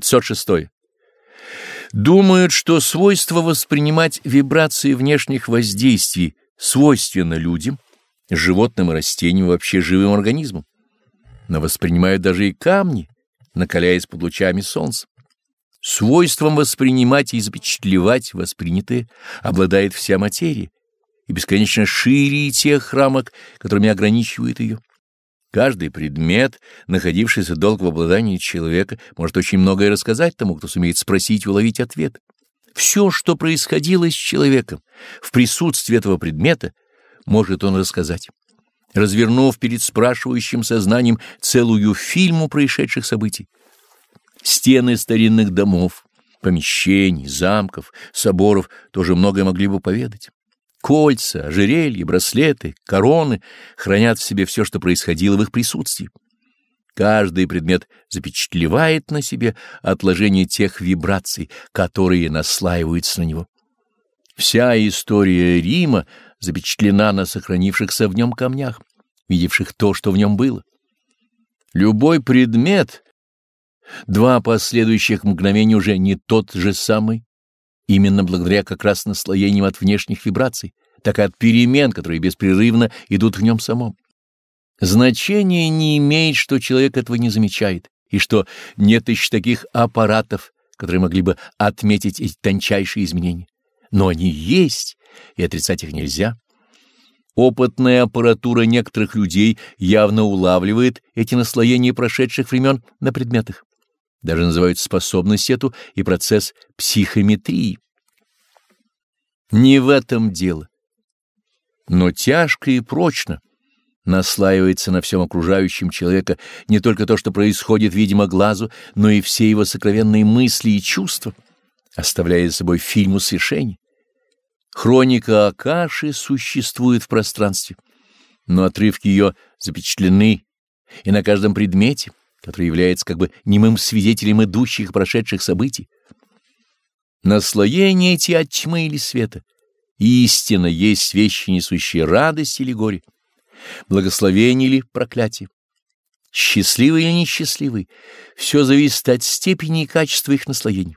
506. Думают, что свойство воспринимать вибрации внешних воздействий свойственно людям, животным и растениям, вообще живым организмам, но воспринимают даже и камни, накаляясь под лучами солнца. Свойством воспринимать и запечатлевать воспринятое обладает вся материя и бесконечно шире тех рамок, которыми ограничивает ее. Каждый предмет, находившийся долго в обладании человека, может очень многое рассказать тому, кто сумеет спросить и уловить ответ. Все, что происходило с человеком в присутствии этого предмета, может он рассказать, развернув перед спрашивающим сознанием целую фильму происшедших событий. Стены старинных домов, помещений, замков, соборов тоже многое могли бы поведать. Кольца, ожерелья, браслеты, короны хранят в себе все, что происходило в их присутствии. Каждый предмет запечатлевает на себе отложение тех вибраций, которые наслаиваются на него. Вся история Рима запечатлена на сохранившихся в нем камнях, видевших то, что в нем было. Любой предмет, два последующих мгновения уже не тот же самый, именно благодаря как раз наслоениям от внешних вибраций, так и от перемен, которые беспрерывно идут в нем самом. Значения не имеет, что человек этого не замечает, и что нет еще таких аппаратов, которые могли бы отметить эти тончайшие изменения. Но они есть, и отрицать их нельзя. Опытная аппаратура некоторых людей явно улавливает эти наслоения прошедших времен на предметах. Даже называют способность эту и процесс психометрии. Не в этом дело. Но тяжко и прочно наслаивается на всем окружающем человека не только то, что происходит, видимо, глазу, но и все его сокровенные мысли и чувства, оставляя за собой фильм усрешений. Хроника Акаши существует в пространстве, но отрывки ее запечатлены и на каждом предмете — который является как бы немым свидетелем идущих и прошедших событий. Наслоение эти от тьмы или света. Истина есть вещи, несущие радость или горе, благословение или проклятие. Счастливый или несчастливый, все зависит от степени и качества их наслоения.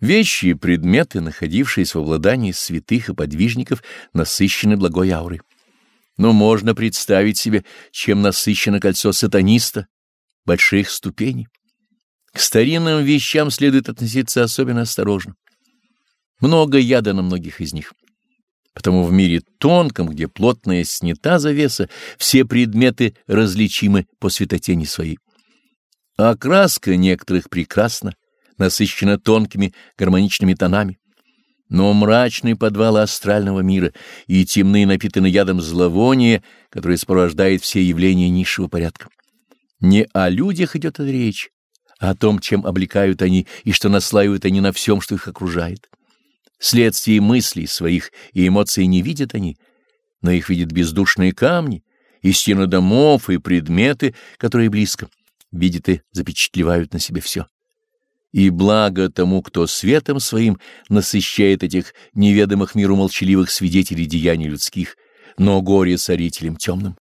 Вещи и предметы, находившиеся в обладании святых и подвижников, насыщены благой аурой но можно представить себе, чем насыщено кольцо сатаниста больших ступеней. К старинным вещам следует относиться особенно осторожно. Много яда на многих из них. Потому в мире тонком, где плотная снята завеса, все предметы различимы по светотени своей. Окраска некоторых прекрасна, насыщена тонкими гармоничными тонами. Но мрачный подвал астрального мира и темные напитаны ядом зловония, которое сопровождает все явления низшего порядка. Не о людях идет речь, а о том, чем облекают они и что наслаивают они на всем, что их окружает. Следствие мыслей своих и эмоций не видят они, но их видят бездушные камни, и стены домов, и предметы, которые близко. Видят и запечатлевают на себе все и благо тому, кто светом своим насыщает этих неведомых миру молчаливых свидетелей деяний людских, но горе царителям темным.